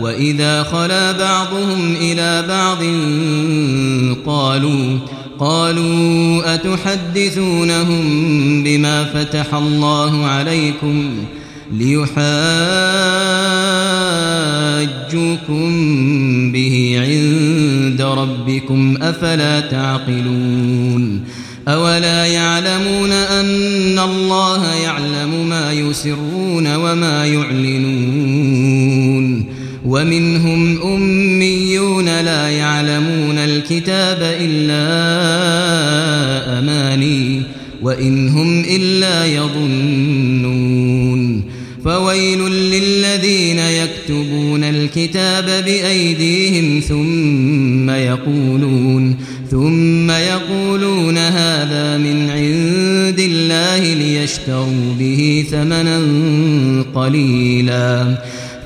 وإذا خلا بعضهم إلى بعض قالوا قالوا أتحدثونهم بما فتح الله عليكم ليحاجوكم به عند ربكم أفلا تعقلون أولا يعلمون أن الله يعلم ما يسرون وما يعلنون ومنهم أميون لا يعلمون الكتاب إلا أماني وإن هم إلا يظنون فويل للذين يكتبون الكتاب بأيديهم ثم يقولون ثم يقولون هذا من عند الله ليشتروا به ثمنا قليلا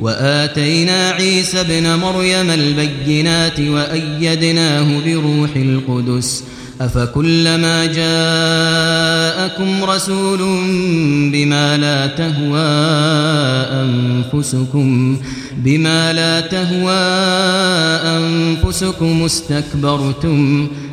وآتينا عيسى ابن مريم البينات وأيدناه بروح القدس أفكلما جاءكم رسول بما لا تهوى أنفسكم بما لا تهوى أنفسكم استكبرتم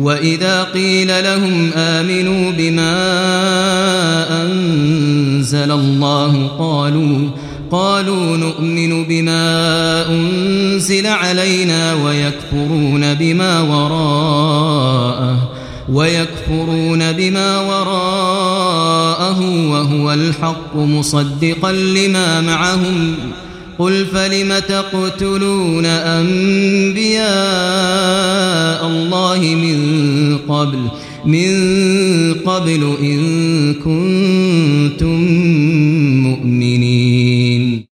وَإِذَا قِيلَ لَهُمْ آمِنُوا بِمَا أَنزَلَ اللَّهُ قَالُوا قالوا نؤمن بما أنزل علينا ويكفرون بما وراءه ويكفرون بما وراءه وهو الحق مصدقا لما معهم قل فلم تقتلون أنبياء الله من قبل من قبل إن كنتم